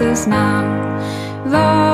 us now. Lord,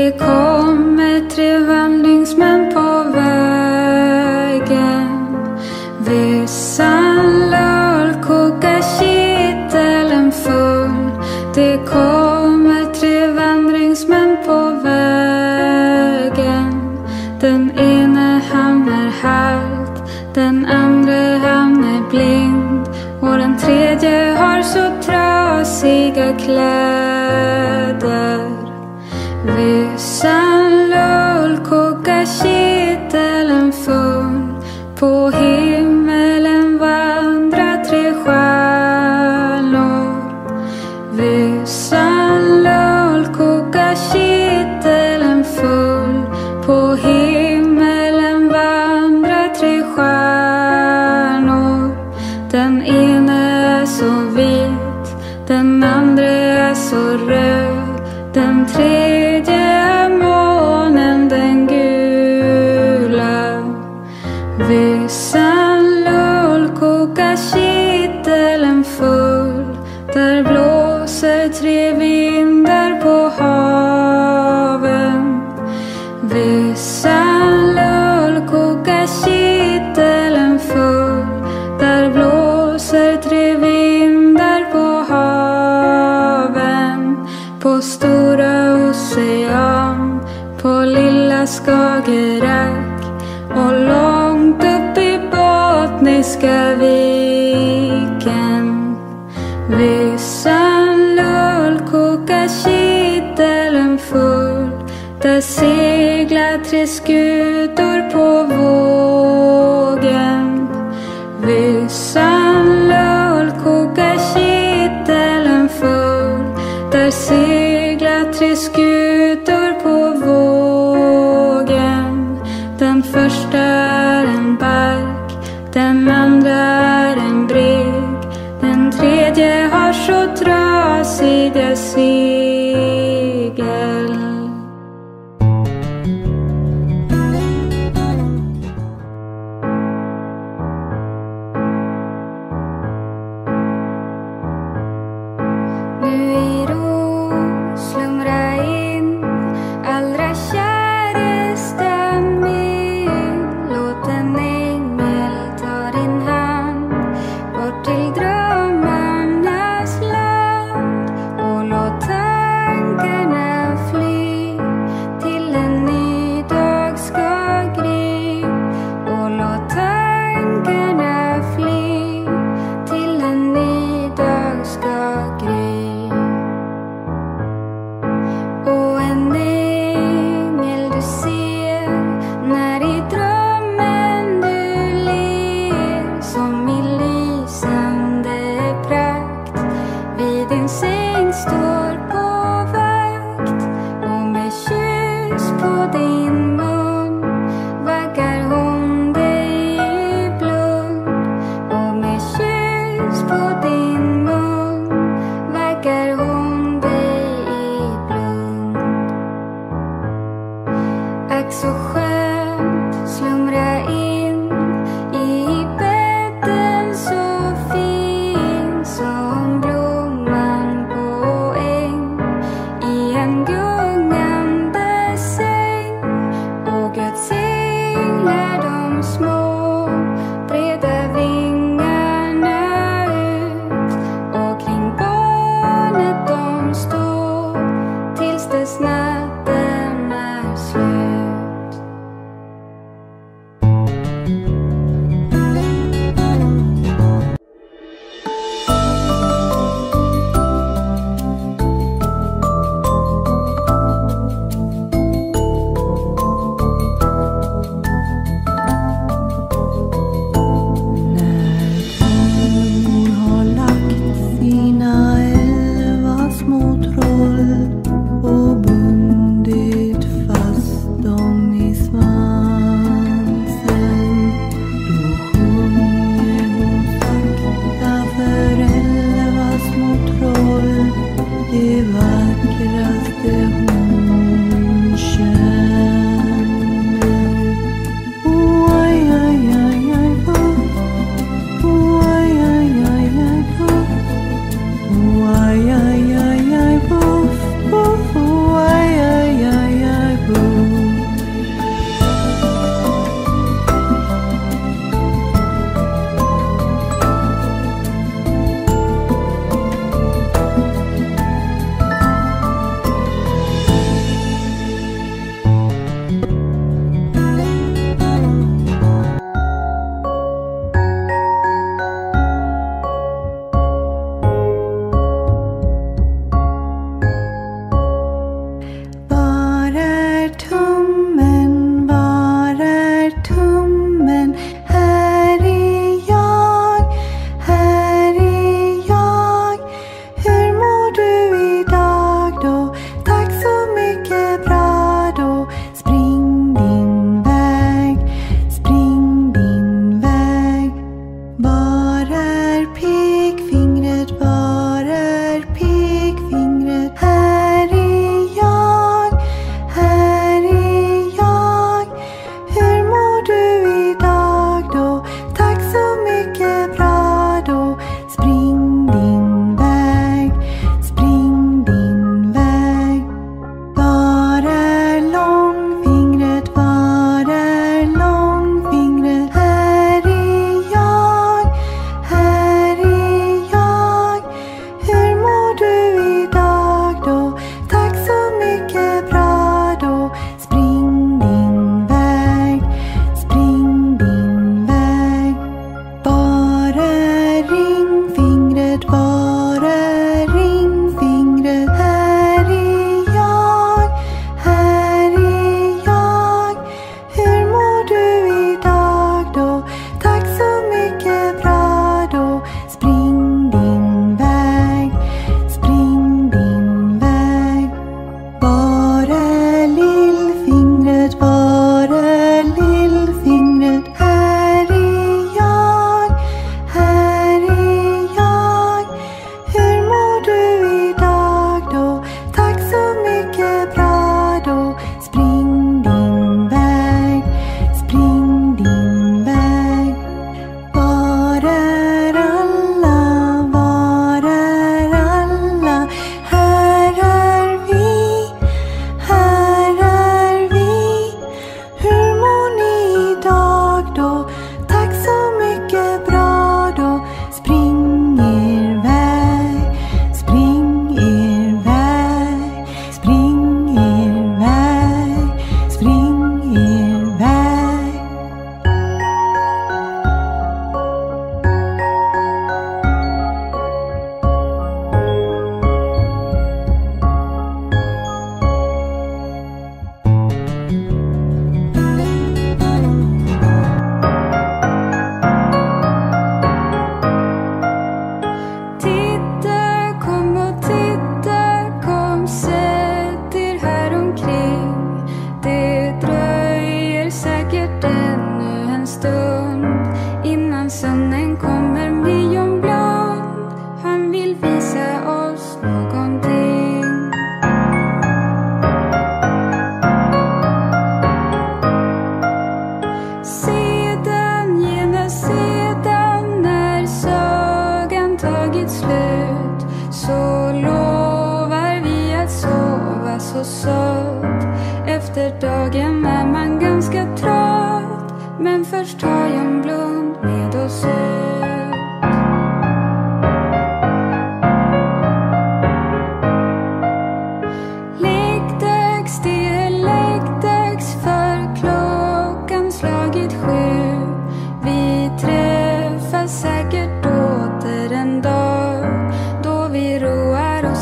recall San salol kokashi på stora ocean, på lilla Skagerrak och långt upp i Bottniska viken. Vissan lull kokar kittelen full, där seglar tre skur you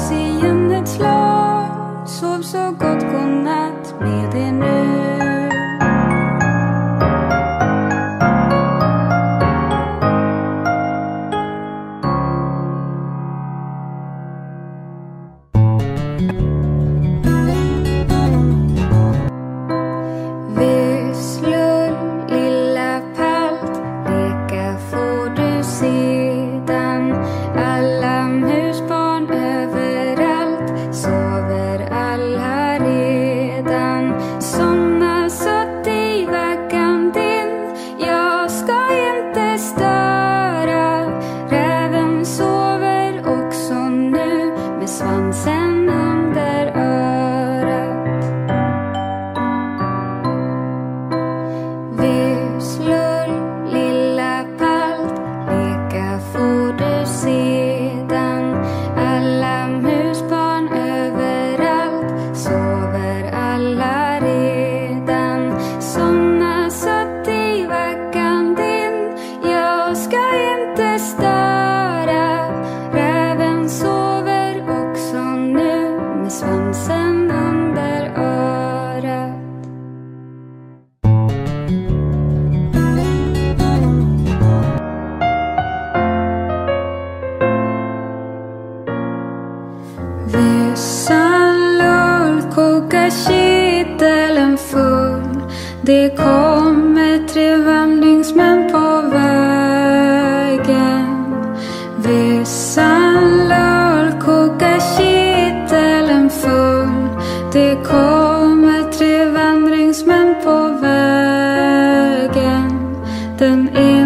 see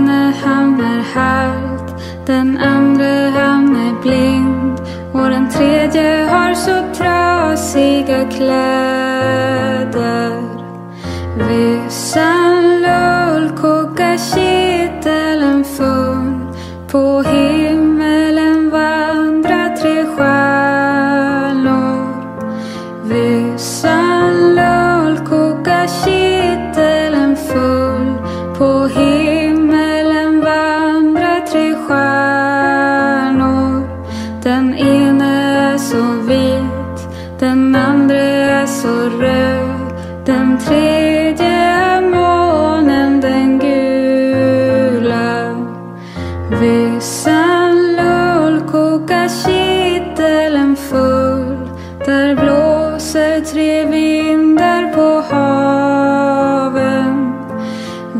ene han är halt, den andra han är blind och den tredje har så trasiga kläder. Vissan lull kokar kittelen full på himlen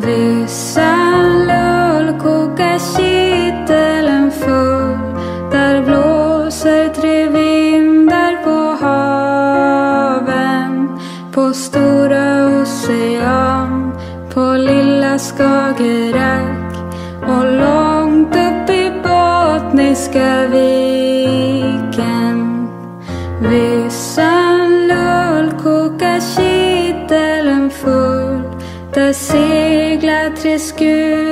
this. Sainte-Trescu.